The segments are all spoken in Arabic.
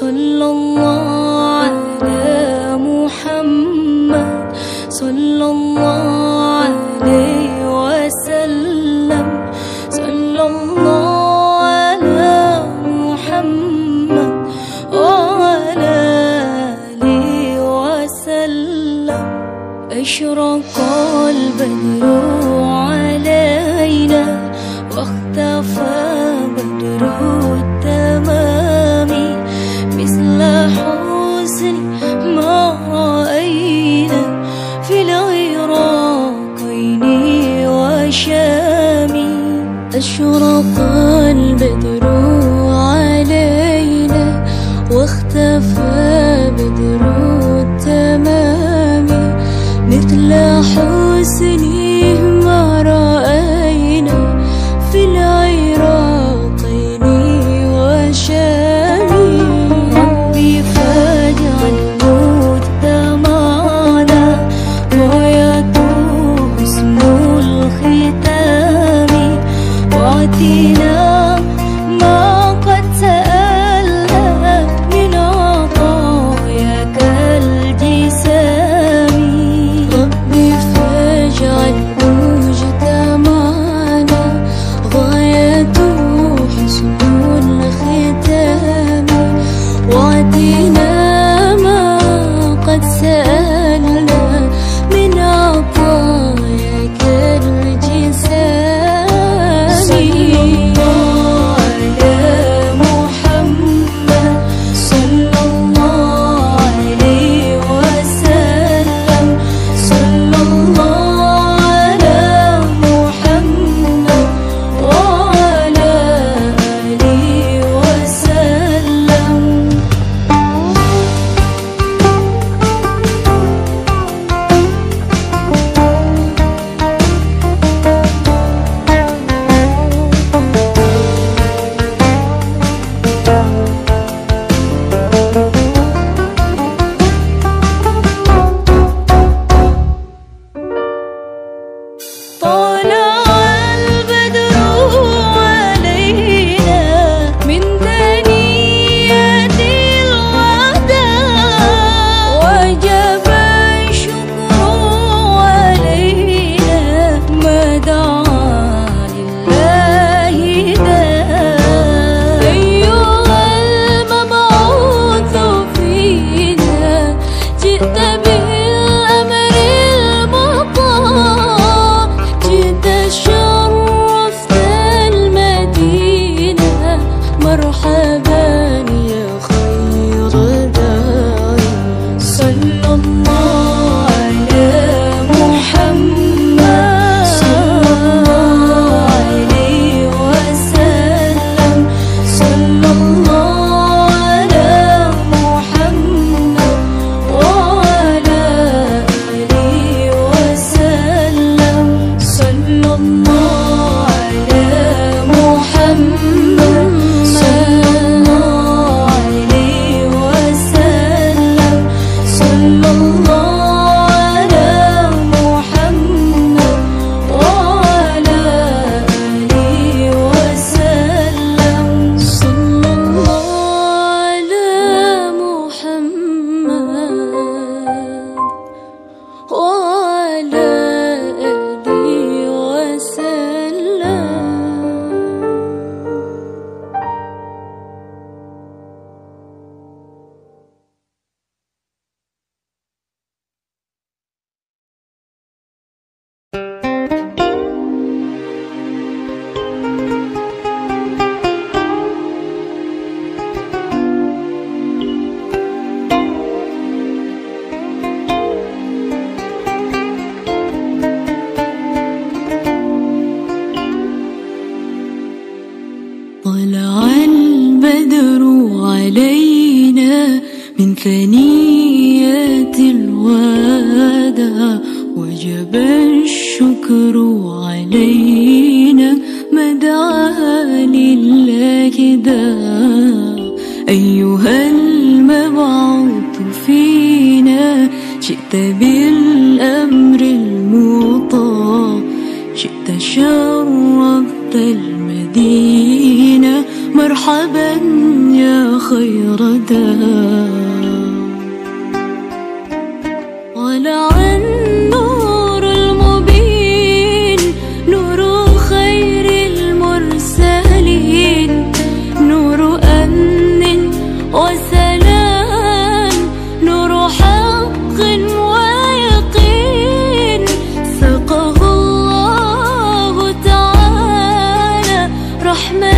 صلى الله على محمد صلى الله عليه وسلم. صلى الله على محمد وعلى آله وسلم. أشرق البدر علينا واختفى بدر التالي ti النداء أيها المبعوث فينا. جئت بالأمر المطاع جئت شرفت المدينة. مرحبا يا خير دار رحمة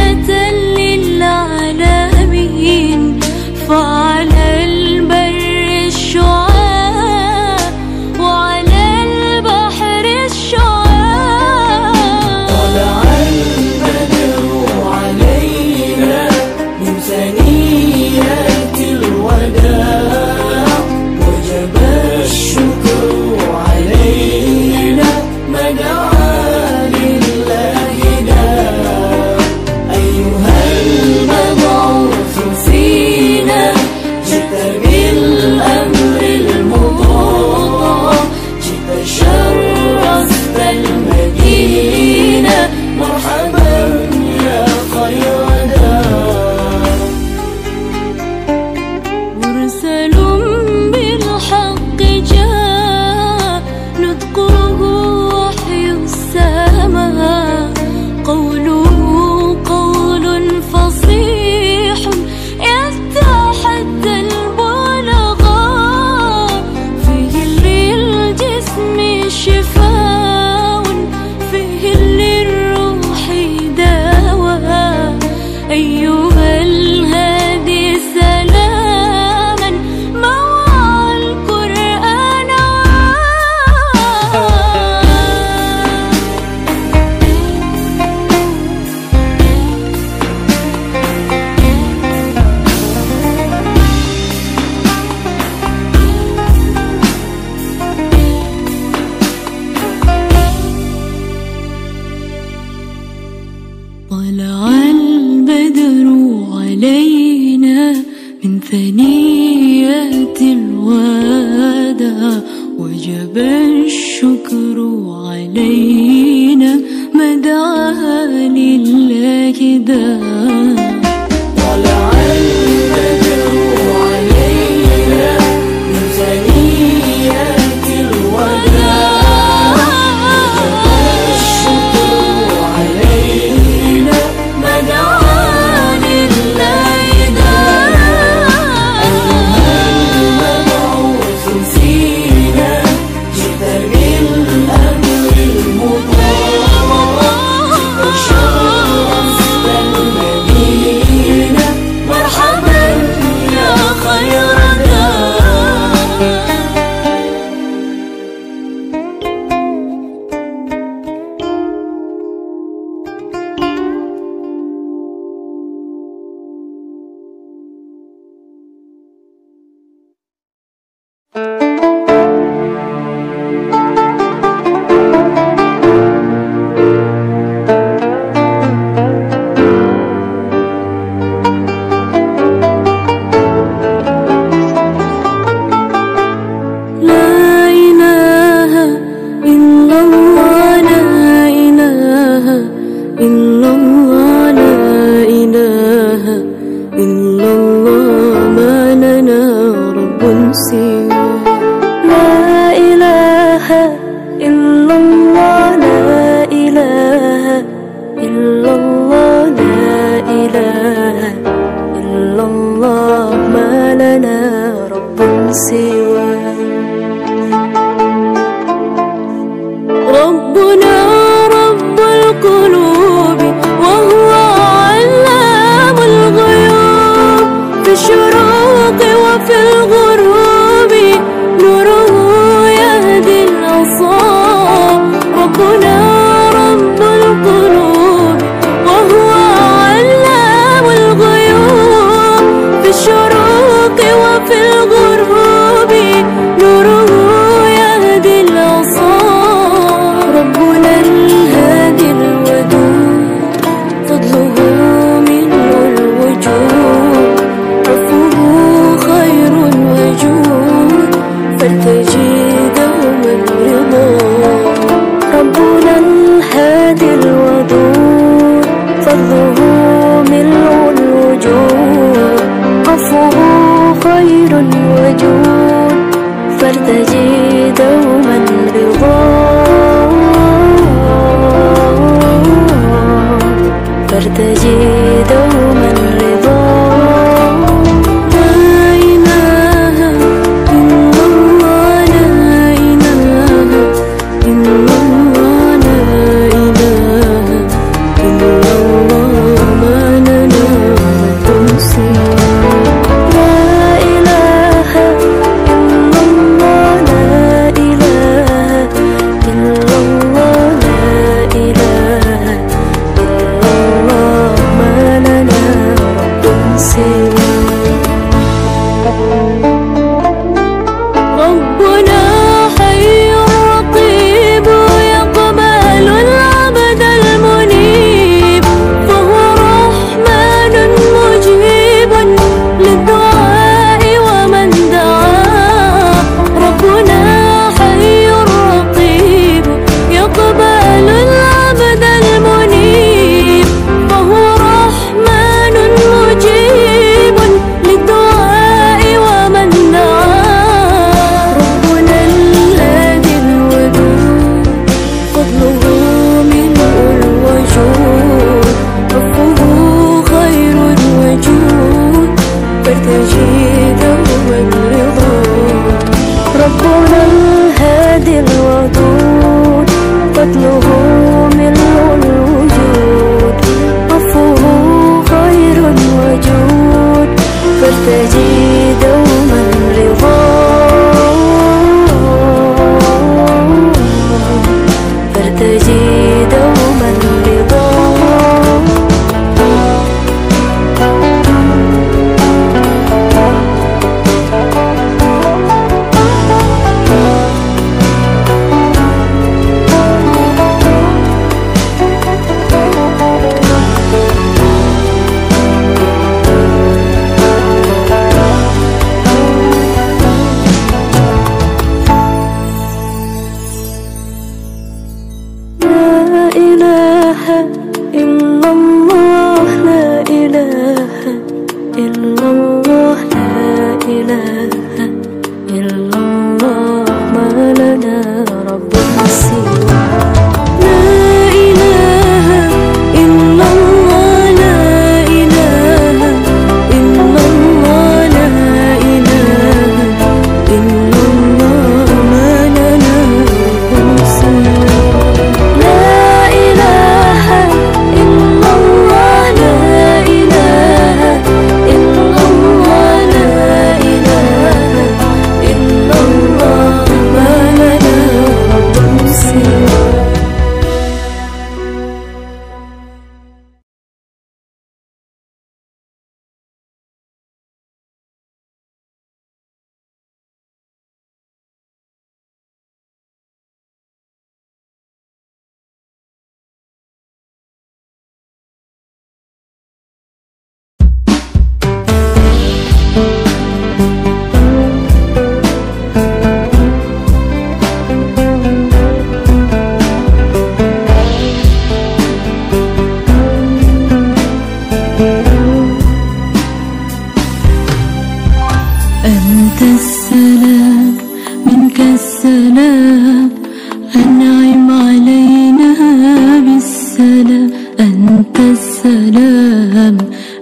see 累了。السلام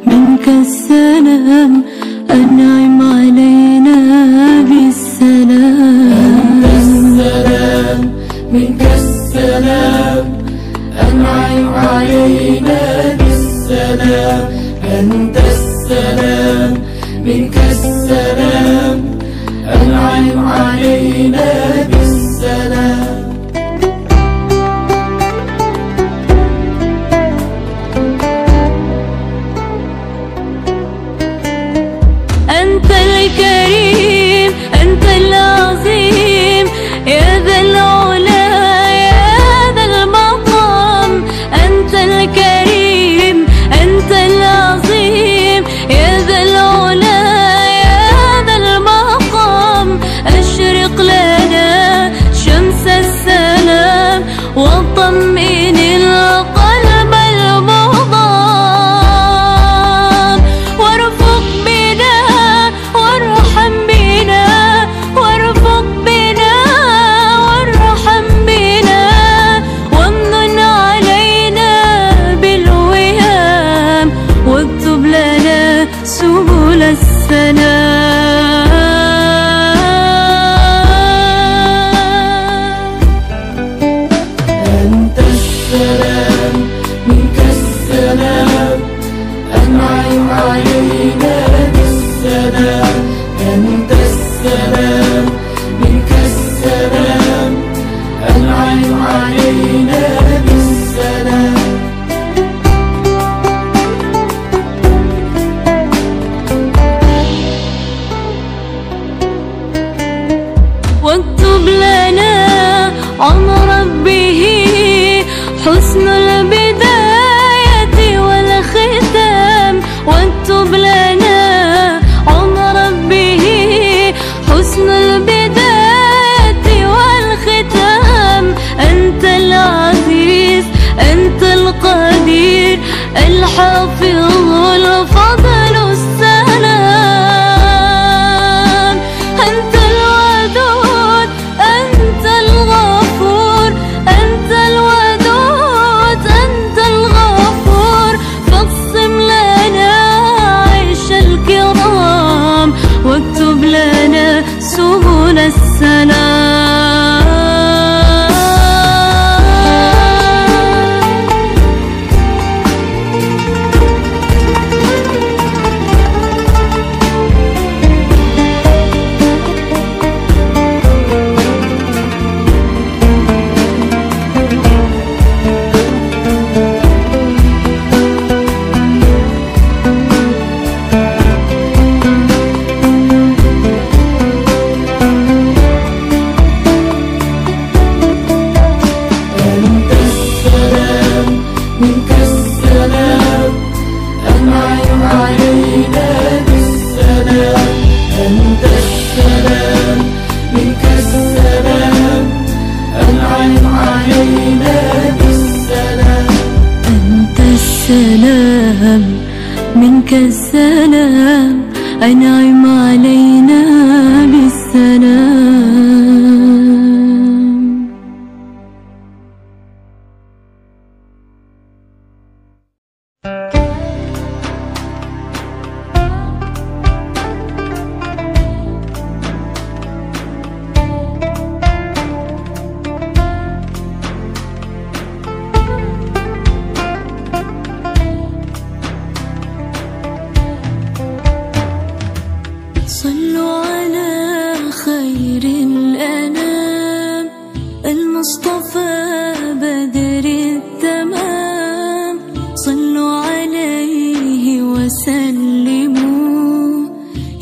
منك السلام أنعم علينا بالسلام. منك السلام منك السلام أنعم علينا بالسلام. أنت السلام منك السلام أنعم علينا بالسلام منك السلام أنعم علينا بالسلام.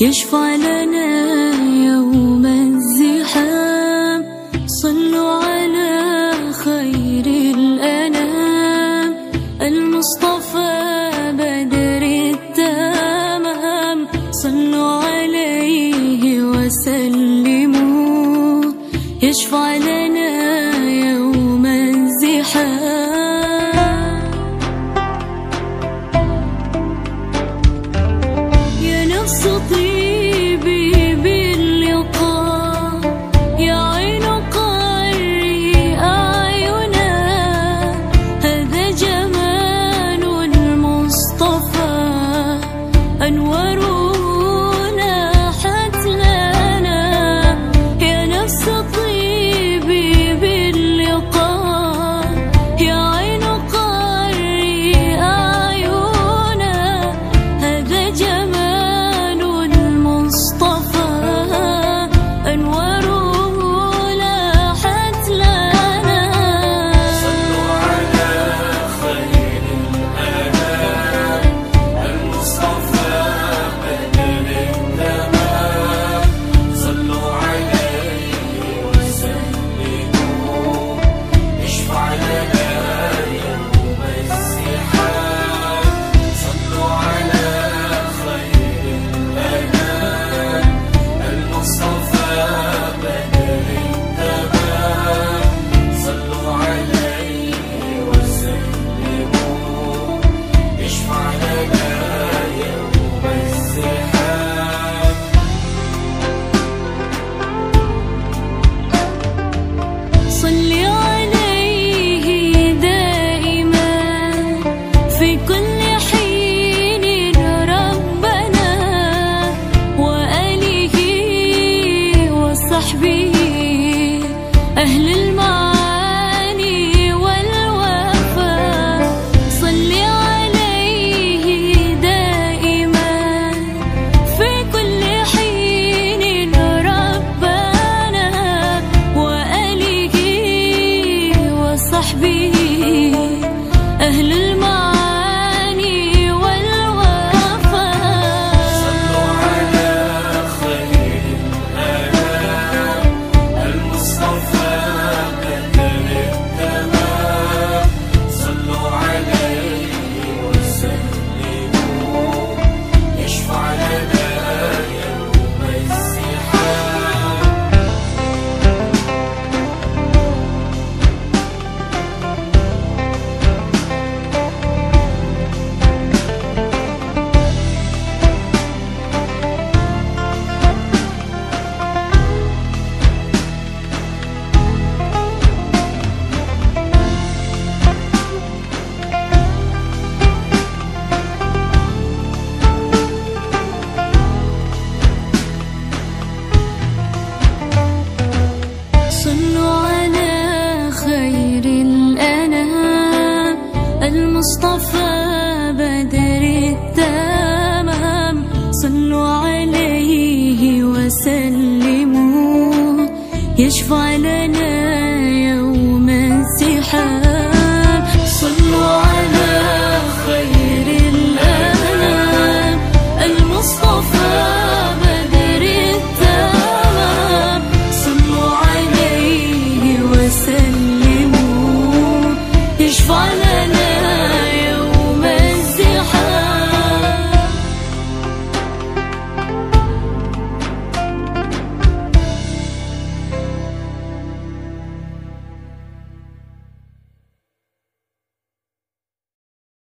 يشفع لنا أهل esvazia.